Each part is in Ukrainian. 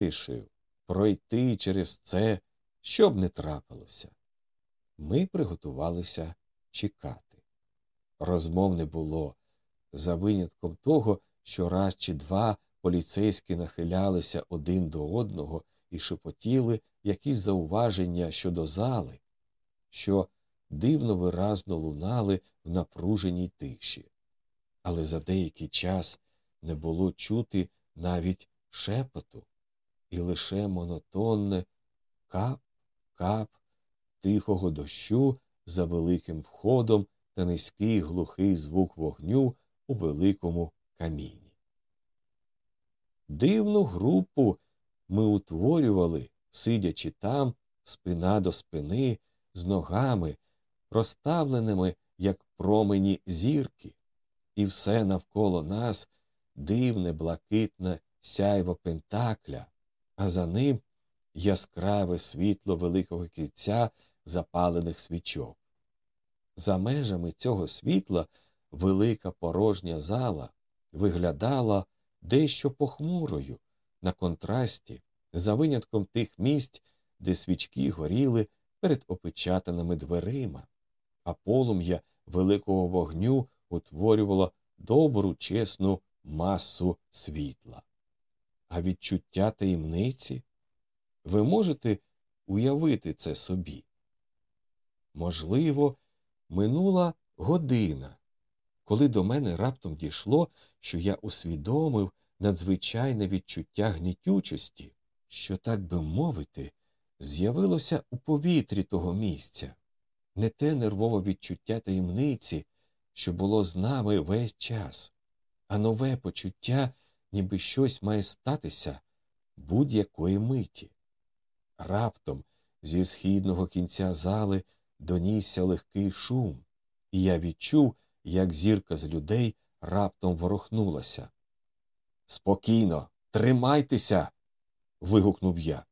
вирішив пройти через це, щоб не трапилося. Ми приготувалися чекати. Розмов не було, за винятком того, що раз чи два поліцейські нахилялися один до одного і шепотіли якісь зауваження щодо зали, що дивно виразно лунали в напруженій тиші. Але за деякий час не було чути навіть шепоту, і лише монотонне кап, кап тихого дощу за великим входом та низький глухий звук вогню у великому каміні. Дивну групу ми утворювали, сидячи там, спина до спини, з ногами, розставленими, як промені зірки, і все навколо нас дивне, блакитне сяйво пентакля, а за ним яскраве світло великого кільця запалених свічок. За межами цього світла велика порожня зала виглядала дещо похмурою на контрасті, за винятком тих місць, де свічки горіли перед опечатаними дверима, а полум'я великого вогню утворювало добру, чесну масу світла. А відчуття таємниці ви можете уявити це собі? Можливо, минула година, коли до мене раптом дійшло, що я усвідомив надзвичайне відчуття гнітючості, що, так би мовити, з'явилося у повітрі того місця, не те нервове відчуття таємниці, що було з нами весь час, а нове почуття, ніби щось має статися будь-якої миті. Раптом зі східного кінця зали донісся легкий шум, і я відчув, як зірка з людей раптом ворухнулася. Спокійно, тримайтеся. вигукнув я.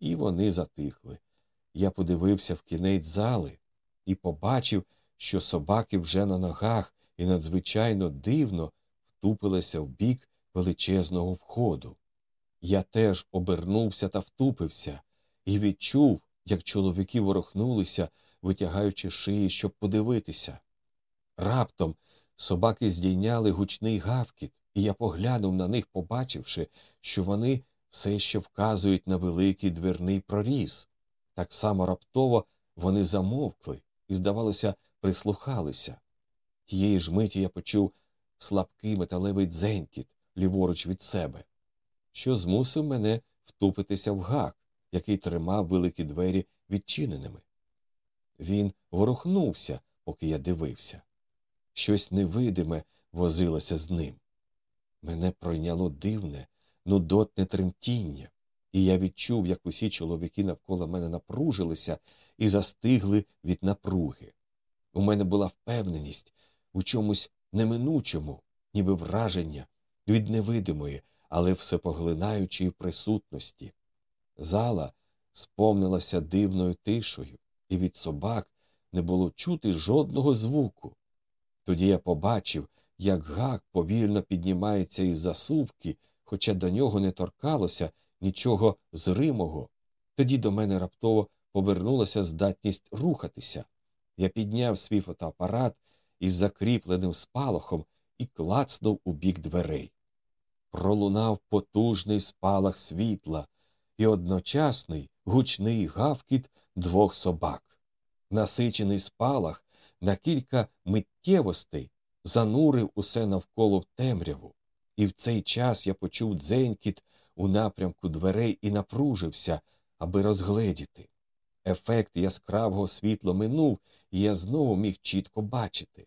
І вони затихли. Я подивився в кінець зали і побачив, що собаки вже на ногах і надзвичайно дивно втупилися в бік величезного входу. Я теж обернувся та втупився і відчув, як чоловіки ворухнулися, витягаючи шиї, щоб подивитися. Раптом собаки здійняли гучний гавкіт, і я поглянув на них, побачивши, що вони все ще вказують на великий дверний проріз. Так само раптово вони замовкли і, здавалося, прислухалися. Тієї ж миті я почув слабкий металевий дзенькіт ліворуч від себе, що змусив мене втупитися в гак, який тримав великі двері відчиненими. Він ворухнувся, поки я дивився. Щось невидиме возилося з ним. Мене пройняло дивне, нудотне тремтіння, і я відчув, як усі чоловіки навколо мене напружилися і застигли від напруги. У мене була впевненість у чомусь неминучому, ніби враження від невидимої, але всепоглинаючої присутності. Зала сповнилася дивною тишою, і від собак не було чути жодного звуку. Тоді я побачив, як гак повільно піднімається із засувки, хоча до нього не торкалося нічого зримого. Тоді до мене раптово повернулася здатність рухатися. Я підняв свій фотоапарат із закріпленим спалахом і клацнув у бік дверей. Пролунав потужний спалах світла і одночасний гучний гавкіт двох собак. Насичений спалах на кілька миттєвостей занурив усе навколо в темряву, і в цей час я почув дзенькіт у напрямку дверей і напружився, аби розгледіти. Ефект яскравого світла минув, і я знову міг чітко бачити.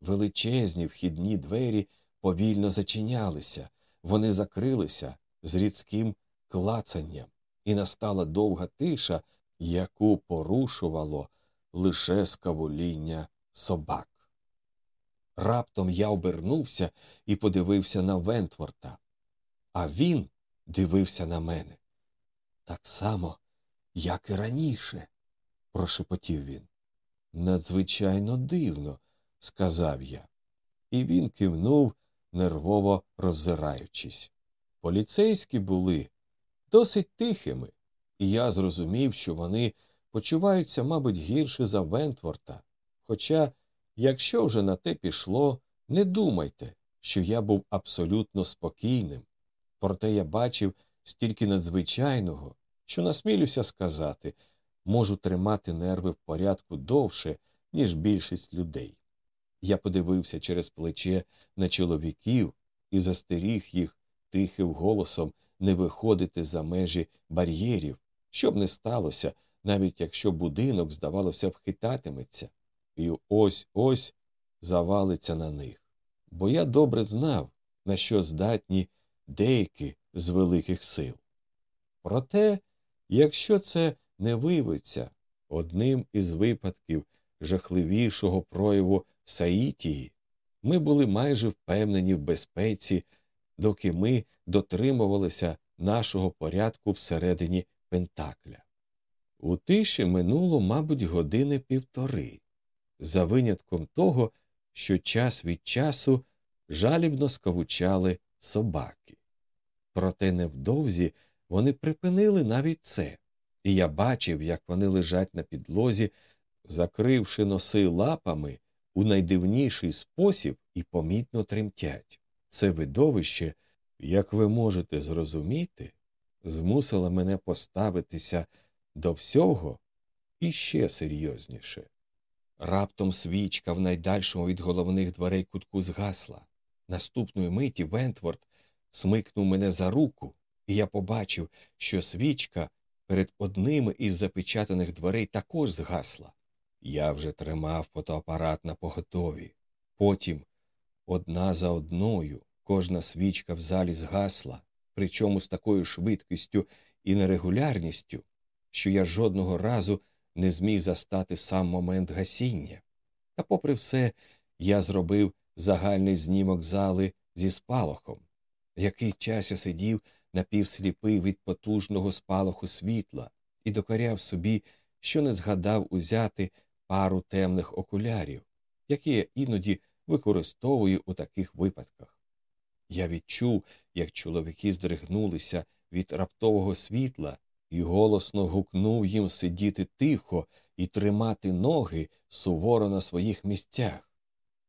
Величезні вхідні двері повільно зачинялися, вони закрилися з рідким клацанням, і настала довга тиша, яку порушувало лише скавуління собак. Раптом я обернувся і подивився на Вентворта, а він дивився на мене. Так само, як і раніше, прошепотів він. Надзвичайно дивно, сказав я, і він кивнув, нервово роззираючись. Поліцейські були досить тихими, і я зрозумів, що вони почуваються, мабуть, гірше за Вентворта. Хоча, якщо вже на те пішло, не думайте, що я був абсолютно спокійним. Проте я бачив стільки надзвичайного, що насмілюся сказати, можу тримати нерви в порядку довше, ніж більшість людей. Я подивився через плече на чоловіків і застеріг їх тихим голосом не виходити за межі бар'єрів, щоб не сталося, навіть якщо будинок, здавалося, вхитатиметься, і ось ось завалиться на них. Бо я добре знав, на що здатні деякі з великих сил. Проте, якщо це не виявиться одним із випадків жахливішого прояву Саїтії, ми були майже впевнені в безпеці, доки ми дотримувалися нашого порядку всередині Пентакля. У тиші минуло, мабуть, години півтори, за винятком того, що час від часу жалібно скавучали собаки. Проте невдовзі вони припинили навіть це, і я бачив, як вони лежать на підлозі, закривши носи лапами у найдивніший спосіб і помітно тремтять. Це видовище, як ви можете зрозуміти, змусило мене поставитися до всього іще серйозніше. Раптом свічка в найдальшому від головних дверей кутку згасла. Наступної миті Вентворд смикнув мене за руку, і я побачив, що свічка перед одними із запечатаних дверей також згасла. Я вже тримав фотоапарат на поготові. Потім, одна за одною, кожна свічка в залі згасла, причому з такою швидкістю і нерегулярністю, що я жодного разу не зміг застати сам момент гасіння. Та, попри все, я зробив загальний знімок зали зі спалахом. Який час я сидів напівсліпий від потужного спалаху світла і докоряв собі, що не згадав узяти пару темних окулярів, які я іноді використовую у таких випадках. Я відчув, як чоловіки здригнулися від раптового світла і голосно гукнув їм сидіти тихо і тримати ноги суворо на своїх місцях.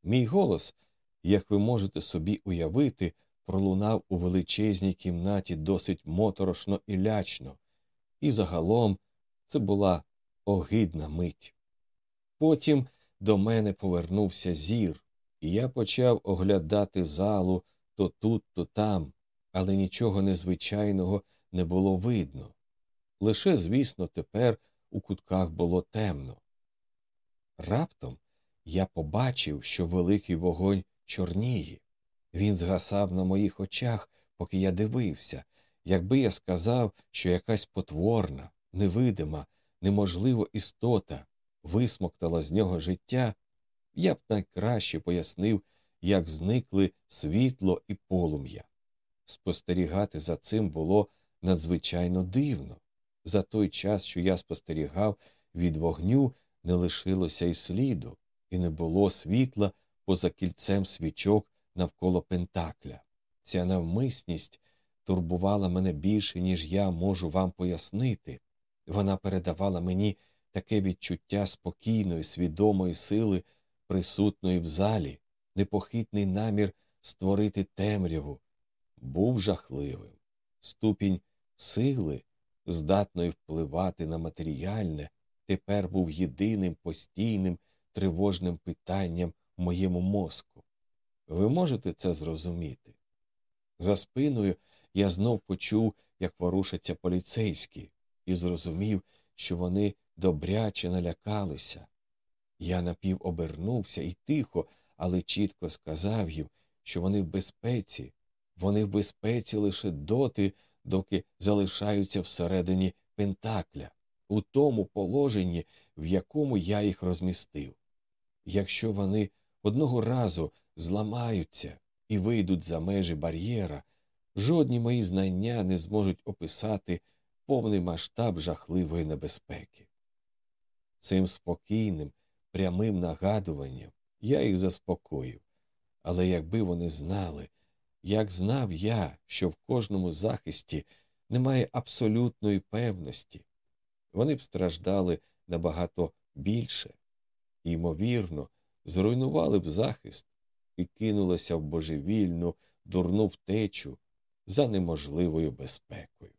Мій голос, як ви можете собі уявити, пролунав у величезній кімнаті досить моторошно і лячно, і загалом це була огидна мить. Потім до мене повернувся зір, і я почав оглядати залу то тут, то там, але нічого незвичайного не було видно. Лише, звісно, тепер у кутках було темно. Раптом я побачив, що великий вогонь чорніє. Він згасав на моїх очах, поки я дивився, якби я сказав, що якась потворна, невидима, неможлива істота висмоктала з нього життя, я б найкраще пояснив, як зникли світло і полум'я. Спостерігати за цим було надзвичайно дивно. За той час, що я спостерігав, від вогню не лишилося й сліду, і не було світла поза кільцем свічок навколо Пентакля. Ця навмисність турбувала мене більше, ніж я можу вам пояснити. Вона передавала мені таке відчуття спокійної, свідомої сили, присутної в залі, непохитний намір створити темряву, був жахливим. Ступінь сили, здатної впливати на матеріальне, тепер був єдиним постійним тривожним питанням в моєму мозку. Ви можете це зрозуміти? За спиною я знов почув, як ворушаться поліцейські, і зрозумів, що вони добряче налякалися. Я напівобернувся і тихо, але чітко сказав їм, що вони в безпеці, вони в безпеці лише доти, доки залишаються всередині Пентакля, у тому положенні, в якому я їх розмістив. Якщо вони одного разу зламаються і вийдуть за межі бар'єра, жодні мої знання не зможуть описати повний масштаб жахливої небезпеки. Цим спокійним, прямим нагадуванням я їх заспокоїв, але якби вони знали, як знав я, що в кожному захисті немає абсолютної певності. Вони б страждали набагато більше, і, ймовірно, зруйнували б захист і кинулися в божевільну, дурну втечу за неможливою безпекою.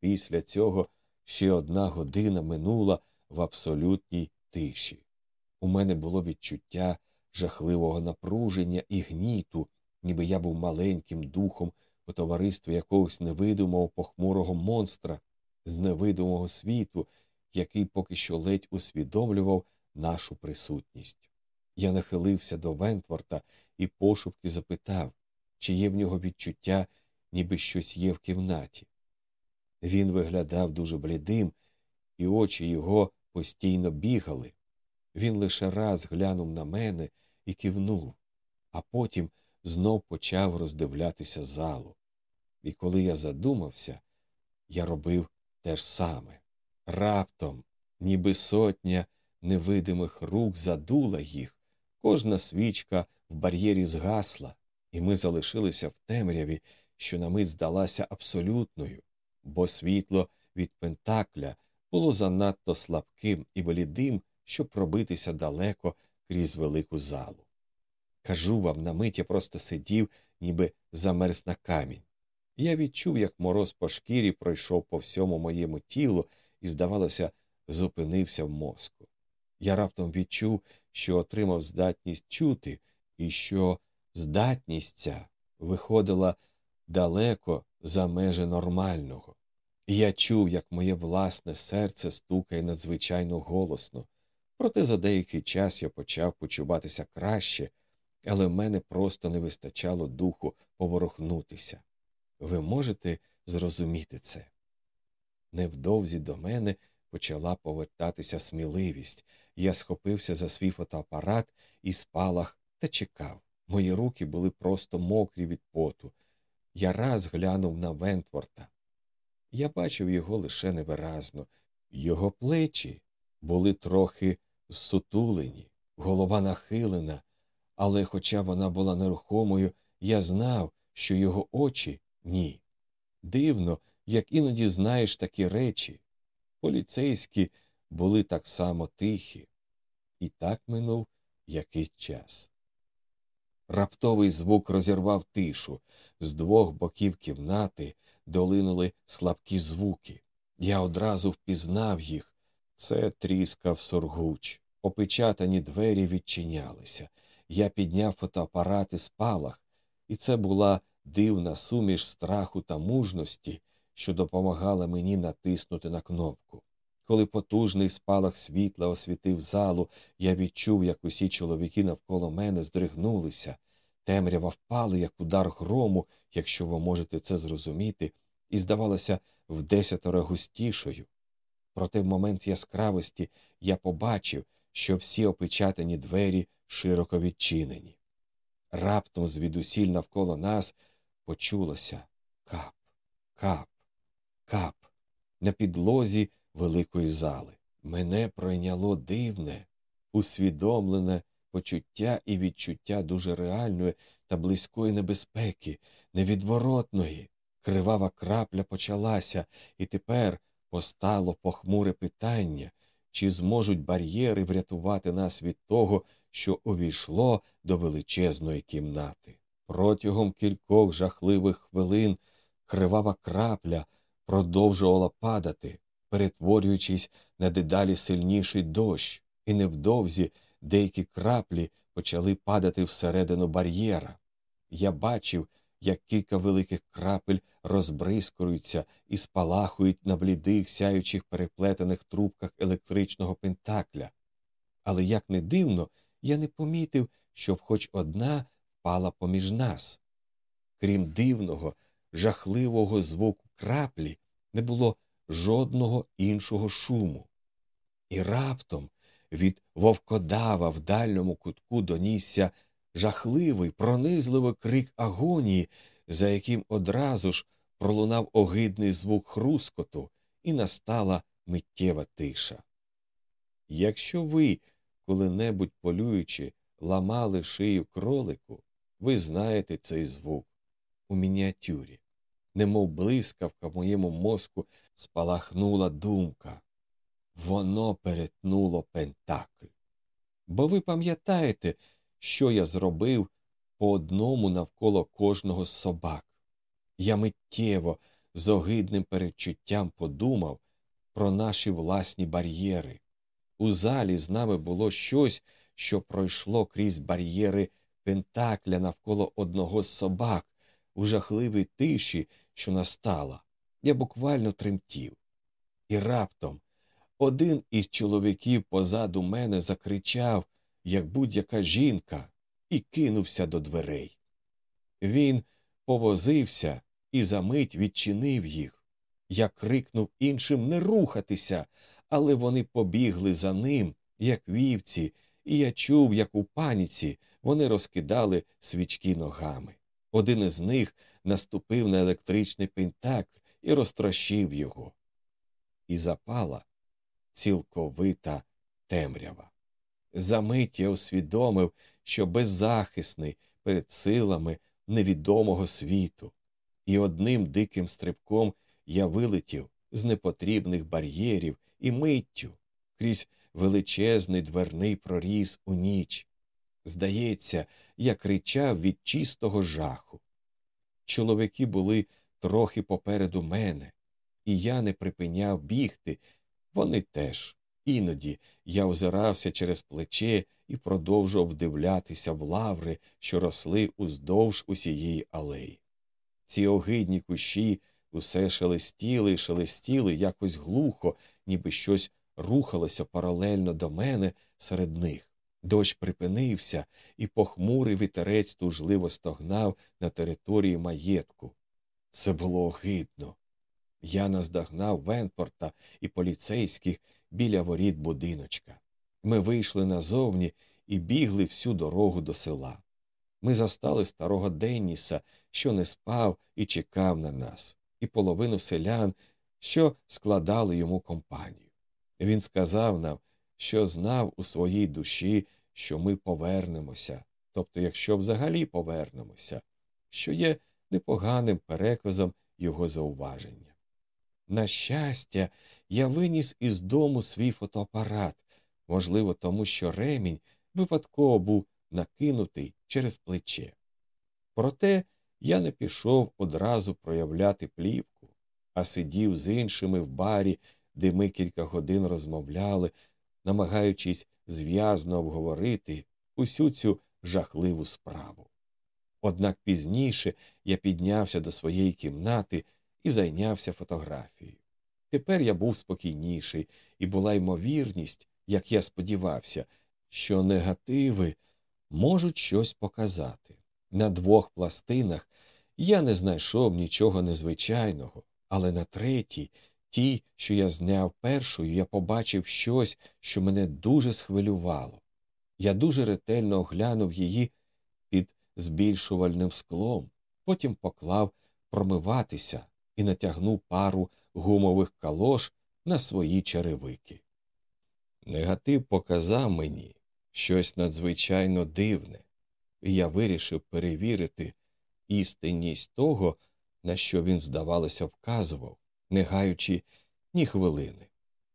Після цього ще одна година минула в абсолютній тиші. У мене було відчуття жахливого напруження і гніту, ніби я був маленьким духом у товаристві якогось невидимого похмурого монстра з невидимого світу, який поки що ледь усвідомлював нашу присутність. Я нахилився до Вентворта і пошупки запитав, чи є в нього відчуття, ніби щось є в кімнаті. Він виглядав дуже блідим, і очі його постійно бігали. Він лише раз глянув на мене і кивнув, а потім знов почав роздивлятися залу. І коли я задумався, я робив те ж саме. Раптом, ніби сотня невидимих рук задула їх, кожна свічка в бар'єрі згасла, і ми залишилися в темряві, що на мить здалася абсолютною, бо світло від Пентакля було занадто слабким і блідим, щоб пробитися далеко крізь велику залу. Кажу вам, на мить я просто сидів, ніби замерз на камінь. Я відчув, як мороз по шкірі пройшов по всьому моєму тілу і, здавалося, зупинився в мозку. Я раптом відчув, що отримав здатність чути, і що здатність ця виходила далеко за межі нормального. Я чув, як моє власне серце стукає надзвичайно голосно. Проте за деякий час я почав почуватися краще, але в мене просто не вистачало духу поворухнутися. Ви можете зрозуміти це. Невдовзі до мене почала повертатися сміливість. Я схопився за свій фотоапарат і спалах та чекав. Мої руки були просто мокрі від поту. Я раз глянув на Вентворта. Я бачив його лише невиразно. Його плечі були трохи зсутулені, голова нахилена, але, хоча вона була нерухомою, я знав, що його очі ні. Дивно, як іноді знаєш такі речі. Поліцейські були так само тихі. І так минув якийсь час. Раптовий звук розірвав тишу. З двох боків кімнати долинули слабкі звуки. Я одразу впізнав їх. Це тріскав сургуч. Опечатані двері відчинялися. Я підняв фотоапарат і спалах, і це була дивна суміш страху та мужності, що допомагала мені натиснути на кнопку. Коли потужний спалах світла освітив залу, я відчув, як усі чоловіки навколо мене здригнулися. Темрява впали, як удар грому, якщо ви можете це зрозуміти, і здавалося вдесятеро густішою. Проте в момент яскравості я побачив, що всі опечатані двері широко відчинені. Раптом звідусіль навколо нас почулося кап, кап, кап на підлозі великої зали. Мене пройняло дивне, усвідомлене почуття і відчуття дуже реальної та близької небезпеки, невідворотної. Кривава крапля почалася, і тепер постало похмуре питання, чи зможуть бар'єри врятувати нас від того, що увійшло до величезної кімнати. Протягом кількох жахливих хвилин кривава крапля продовжувала падати, перетворюючись на дедалі сильніший дощ, і невдовзі деякі краплі почали падати всередину бар'єра. Я бачив, як кілька великих крапель розбризкуються і спалахують на блідих, сяючих переплетених трубках електричного пентакля. Але, як не дивно, я не помітив, щоб хоч одна впала поміж нас. Крім дивного, жахливого звуку краплі, не було жодного іншого шуму. І раптом від вовкодава в дальньому кутку донісся жахливий, пронизливий крик агонії, за яким одразу ж пролунав огидний звук хрускоту, і настала миттєва тиша. Якщо ви, коли-небудь полюючи, ламали шию кролику, ви знаєте цей звук у мініатюрі. немов блискавка в моєму мозку спалахнула думка. Воно перетнуло Пентакль. Бо ви пам'ятаєте, що я зробив по одному навколо кожного з собак. Я миттєво, з огидним передчуттям подумав про наші власні бар'єри. У залі з нами було щось, що пройшло крізь бар'єри Пентакля навколо одного з собак, у жахливій тиші, що настала. Я буквально тремтів. І раптом один із чоловіків позаду мене закричав, як будь-яка жінка, і кинувся до дверей. Він повозився і за мить відчинив їх. Я крикнув іншим не рухатися, але вони побігли за ним, як вівці, і я чув, як у паніці вони розкидали свічки ногами. Один із них наступив на електричний пентакль і розтрощив його. І запала цілковита темрява. Замить я усвідомив, що беззахисний перед силами невідомого світу, і одним диким стрибком я вилетів з непотрібних бар'єрів і миттю крізь величезний дверний проріз у ніч. Здається, я кричав від чистого жаху. Чоловіки були трохи попереду мене, і я не припиняв бігти. Вони теж. Іноді я озирався через плече і продовжував вдивлятися в лаври, що росли уздовж усієї алеї. Ці огидні кущі усе шелестіли і шелестіли якось глухо, ніби щось рухалося паралельно до мене серед них. Дощ припинився, і похмурий вітерець тужливо стогнав на території маєтку. Це було огидно. Я наздогнав Венпорта і поліцейських біля воріт будиночка. Ми вийшли назовні і бігли всю дорогу до села. Ми застали старого Денніса, що не спав і чекав на нас, і половину селян, що складали йому компанію. Він сказав нам, що знав у своїй душі, що ми повернемося, тобто, якщо взагалі повернемося, що є непоганим переказом його зауваження. На щастя, я виніс із дому свій фотоапарат, можливо, тому що ремінь випадково був накинутий через плече. Проте я не пішов одразу проявляти плівку, а сидів з іншими в барі, де ми кілька годин розмовляли, намагаючись зв'язно обговорити усю цю жахливу справу. Однак пізніше я піднявся до своєї кімнати і зайнявся фотографією. Тепер я був спокійніший, і була ймовірність, як я сподівався, що негативи можуть щось показати. На двох пластинах я не знайшов нічого незвичайного, але на третій, тій, що я зняв першою, я побачив щось, що мене дуже схвилювало. Я дуже ретельно оглянув її під збільшувальним склом, потім поклав промиватися і натягнув пару гумових калош на свої черевики. Негатив показав мені щось надзвичайно дивне, і я вирішив перевірити істинність того, на що він, здавалося, вказував, не гаючи ні хвилини.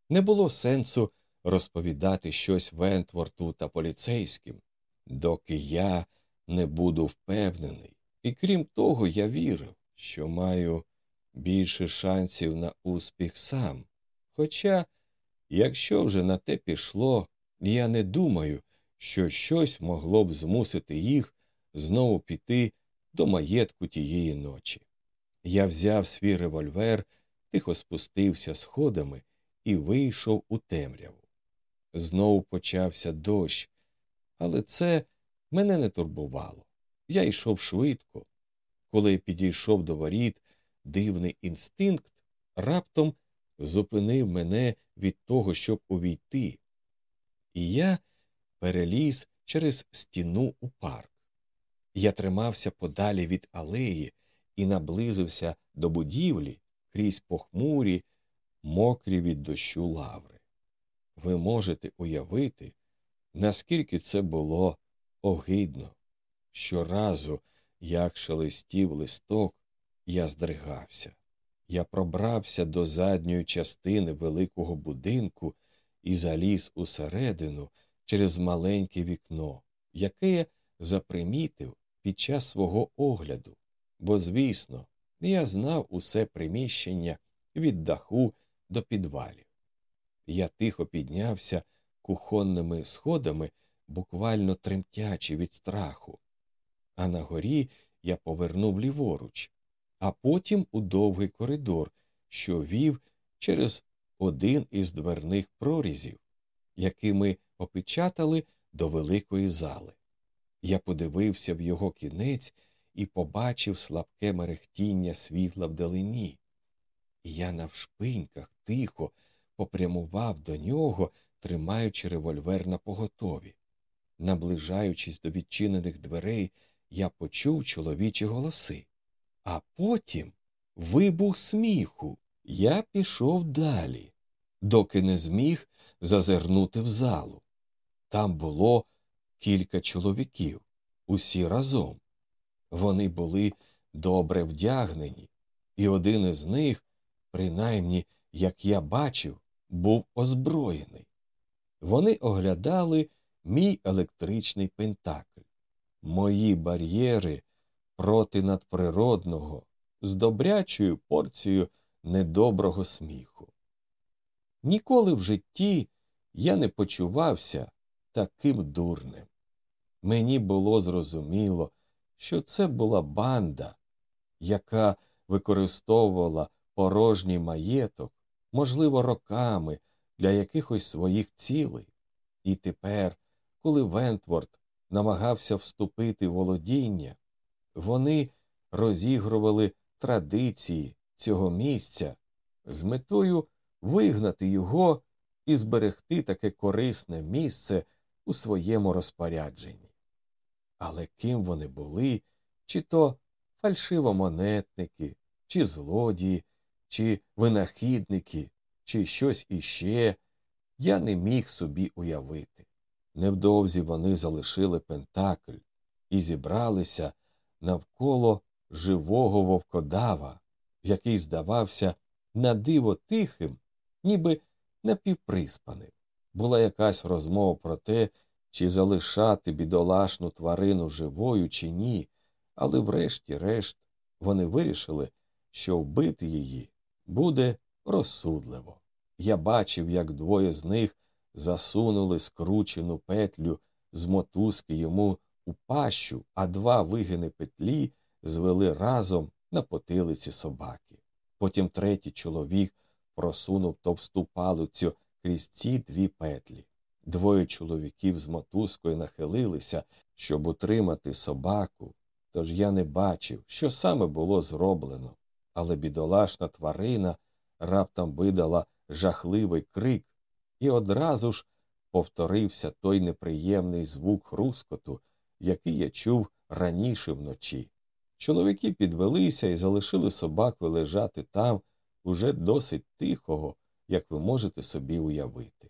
Не було сенсу розповідати щось Вентворту та поліцейським, доки я не буду впевнений, і крім того, я вірив, що маю більше шансів на успіх сам. Хоча, якщо вже на те пішло, я не думаю, що щось могло б змусити їх знову піти до маєтку тієї ночі. Я взяв свій револьвер, тихо спустився сходами і вийшов у темряву. Знову почався дощ, але це мене не турбувало. Я йшов швидко. Коли підійшов до воріт, дивний інстинкт раптом зупинив мене від того, щоб увійти, і я переліз через стіну у парк. Я тримався подалі від алеї і наблизився до будівлі крізь похмурі, мокрі від дощу лаври. Ви можете уявити, наскільки це було огидно. Щоразу, як шелестів листок, Я здригався. Я пробрався до задньої частини великого будинку і заліз усередину через маленьке вікно, яке я запримітив під час свого огляду, бо, звісно, я знав усе приміщення від даху до підвалів. Я тихо піднявся кухонними сходами, буквально тремтячи від страху, а на горі я повернув ліворуч, а потім у довгий коридор, що вів через один із дверних прорізів, які ми опечатали до великої зали. Я подивився в його кінець і побачив слабке мерехтіння світла вдалині. І я навшпиньках тихо попрямував до нього, тримаючи револьвер на поготові. Наближаючись до відчинених дверей, я почув чоловічі голоси, а потім вибух сміху. Я пішов далі, доки не зміг зазирнути в залу. Там було кілька чоловіків, усі разом. Вони були добре вдягнені, і один із них, принаймні, як я бачив, був озброєний. Вони оглядали мій електричний пентакль, мої бар'єри проти надприродного, з добрячою порцією недоброго сміху. Ніколи в житті я не почувався таким дурним. Мені було зрозуміло, що це була банда, яка використовувала порожній маєток, можливо, роками для якихось своїх цілей. І тепер, коли Вентворд намагався вступити в володіння, вони розігрували традиції цього місця з метою вигнати його і зберегти таке корисне місце у своєму розпорядженні. Але ким вони були, чи то фальшивомонетники, чи злодії, чи винахідники, чи щось іще, я не міг собі уявити. Невдовзі вони залишили Пентакль і зібралися навколо живого вовкодава, який здавався на диво тихим, ніби напівприспаним. Була якась розмова про те, чи залишати бідолашну тварину живою, чи ні, але врешті-решт вони вирішили, що вбити її буде розсудливо. Я бачив, як двоє з них засунули скручену петлю з мотузки йому у пащу, а два вигини петлі звели разом на потилиці собаки. Потім третій чоловік просунув товсту палицю крізь ці дві петлі. Двоє чоловіків з мотузкою нахилилися, щоб утримати собаку, тож я не бачив, що саме було зроблено, але бідолашна тварина раптом видала жахливий крик, і одразу ж повторився той неприємний звук хрускоту, який я чув раніше вночі. Чоловіки підвелися і залишили собаку лежати там, уже досить тихого, як ви можете собі уявити.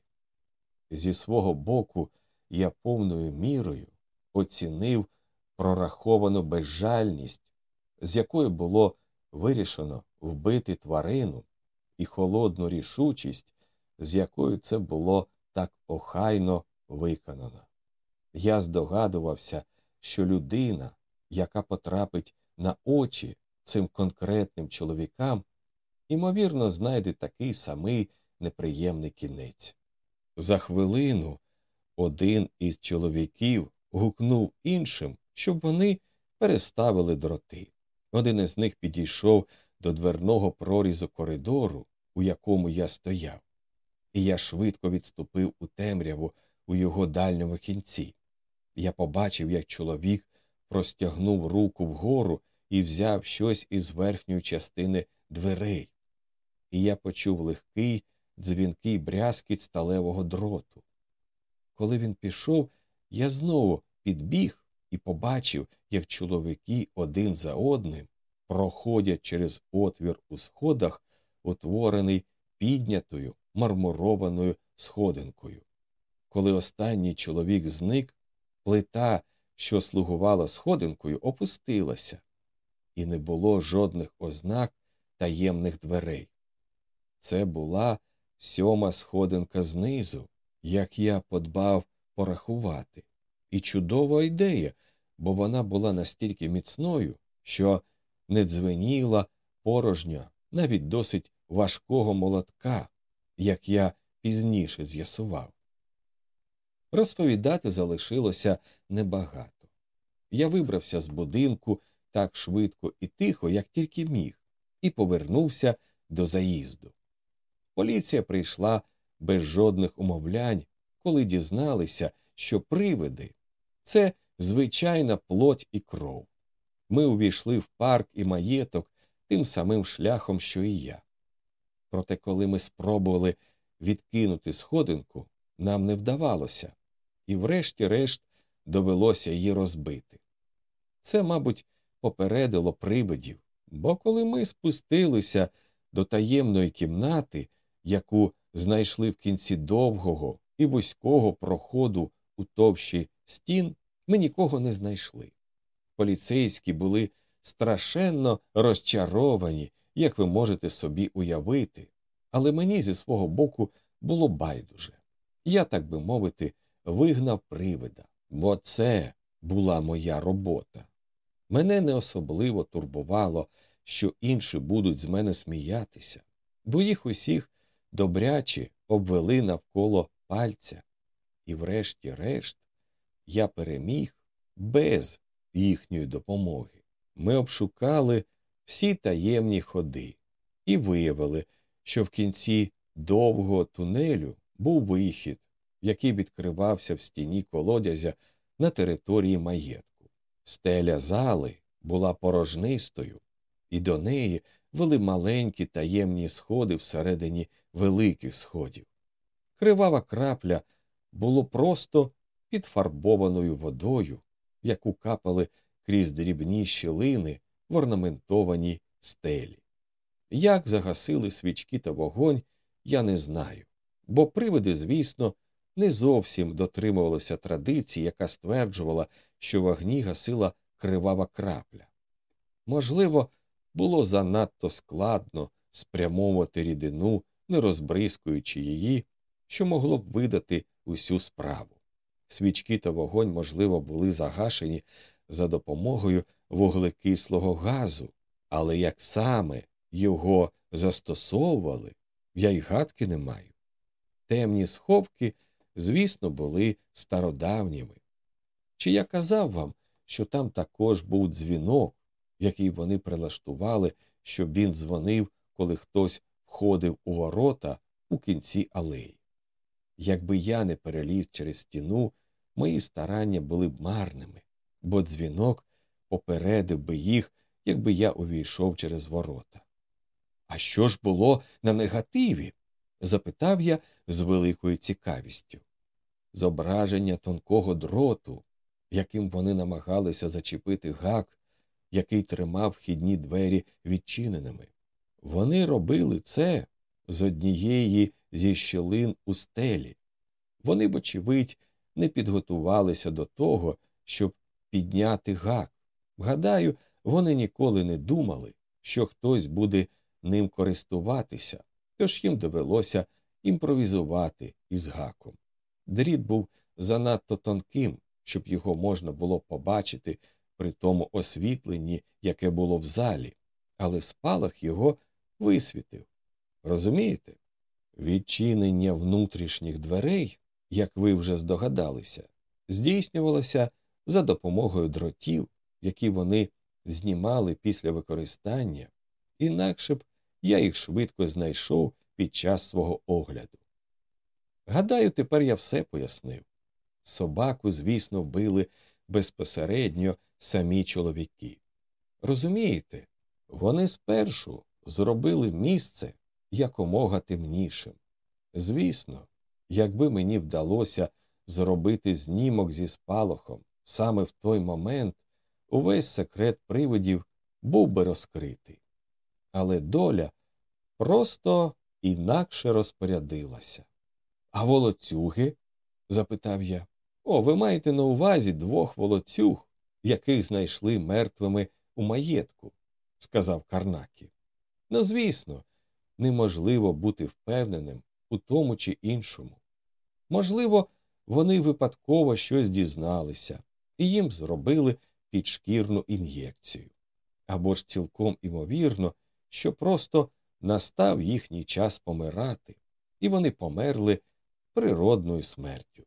Зі свого боку я повною мірою оцінив прораховану безжальність, з якою було вирішено вбити тварину, і холодну рішучість, з якою це було так охайно виконано. Я здогадувався, що людина, яка потрапить на очі цим конкретним чоловікам, ймовірно, знайде такий самий неприємний кінець. За хвилину один із чоловіків гукнув іншим, щоб вони переставили дроти. Один із них підійшов до дверного прорізу коридору, у якому я стояв, і я швидко відступив у темряву у його дальньому кінці. Я побачив, як чоловік простягнув руку вгору і взяв щось із верхньої частини дверей, і я почув легкий дзвінкий брязкіт сталевого дроту. Коли він пішов, я знову підбіг і побачив, як чоловіки один за одним проходять через отвір у сходах, утворений піднятою мармурованою сходинкою. Коли останній чоловік зник, плита, що слугувала сходинкою, опустилася, і не було жодних ознак таємних дверей. Це була сьома сходинка знизу, як я подбав порахувати. І чудова ідея, бо вона була настільки міцною, що не дзвеніла порожньо, навіть досить важкого молотка, як я пізніше з'ясував. Розповідати залишилося небагато. Я вибрався з будинку так швидко і тихо, як тільки міг, і повернувся до заїзду. Поліція прийшла без жодних умовлянь, коли дізналися, що привиди це звичайна плоть і кров. Ми увійшли в парк і маєток тим самим шляхом, що і я. Проте, коли ми спробували відкинути сходинку, нам не вдавалося, і, врешті-решт, довелося її розбити. Це, мабуть, попередило привидів, бо коли ми спустилися до таємної кімнати, яку знайшли в кінці довгого і вузького проходу у товщі стін, ми нікого не знайшли. Поліцейські були страшенно розчаровані, як ви можете собі уявити, але мені зі свого боку було байдуже. Я, так би мовити, вигнав привида, бо це була моя робота. Мене не особливо турбувало, що інші будуть з мене сміятися, бо їх усіх добряче обвели навколо пальця, і, врешті-решт, я переміг без їхньої допомоги. Ми обшукали всі таємні ходи і виявили, що в кінці довгого тунелю був вихід, який відкривався в стіні колодязя на території маєтку. Стеля зали була порожнистою, і до неї вели маленькі таємні сходи всередині великих сходів. Кривава крапля було просто підфарбованою водою, яку капали крізь дрібні щілини в орнаментованій стелі. Як загасили свічки та вогонь, я не знаю, бо привиди, звісно, не зовсім дотримувалися традиції, яка стверджувала, що вогні гасила кривава крапля. Можливо, було занадто складно спрямовувати рідину, не розбризкуючи її, що могло б видати усю справу. Свічки та вогонь, можливо, були загашені за допомогою вуглекислого газу, але як саме його застосовували, я й гадки не маю. Темні сховки, звісно, були стародавніми. Чи я казав вам, що там також був дзвінок, який вони прилаштували, щоб він дзвонив, коли хтось входив у ворота у кінці алеї? Якби я не переліз через стіну, мої старання були б марними, бо дзвінок попередив би їх, якби я увійшов через ворота. А що ж було на негативі? запитав я з великою цікавістю. Зображення тонкого дроту, яким вони намагалися зачепити гак, який тримав вхідні двері відчиненими. Вони робили це з однієї зі щілин у стелі. Вони, вочевидь, не підготувалися до того, щоб підняти гак. Гадаю, вони ніколи не думали, що хтось буде ним користуватися, тож їм довелося імпровізувати із гаком. Дріт був занадто тонким, щоб його можна було побачити при тому освітленні, яке було в залі, але спалах його висвітив. Розумієте? Відчинення внутрішніх дверей, як ви вже здогадалися, здійснювалося за допомогою дротів, які вони знімали після використання, інакше б я їх швидко знайшов під час свого огляду. Гадаю, тепер я все пояснив. Собаку, звісно, вбили безпосередньо самі чоловіки. Розумієте, вони спершу зробили місце якомога темнішим. Звісно, якби мені вдалося зробити знімок зі спалахом саме в той момент, увесь секрет привидів був би розкритий. Але доля просто інакше розпорядилася. А волоцюги? запитав я. О, ви маєте на увазі двох волоцюг, яких знайшли мертвими у маєтку, сказав Карнакі. Ну, звісно, неможливо бути впевненим у тому чи іншому. Можливо, вони випадково щось дізналися і їм зробили підшкірну ін'єкцію. Або ж цілком імовірно, що просто настав їхній час помирати, і вони померли природною смертю.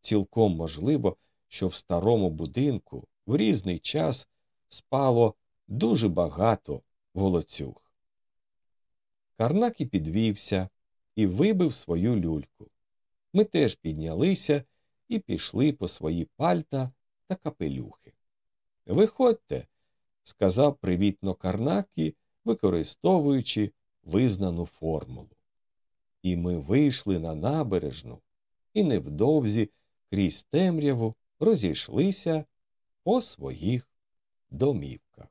Цілком можливо, що в старому будинку в різний час спало дуже багато волоцюг. Карнакі підвівся і вибив свою люльку. Ми теж піднялися і пішли по свої пальта та капелюхи. Виходьте, сказав привітно Карнакі, використовуючи визнану формулу. І ми вийшли на набережну і невдовзі крізь темряву розійшлися по своїх домівках.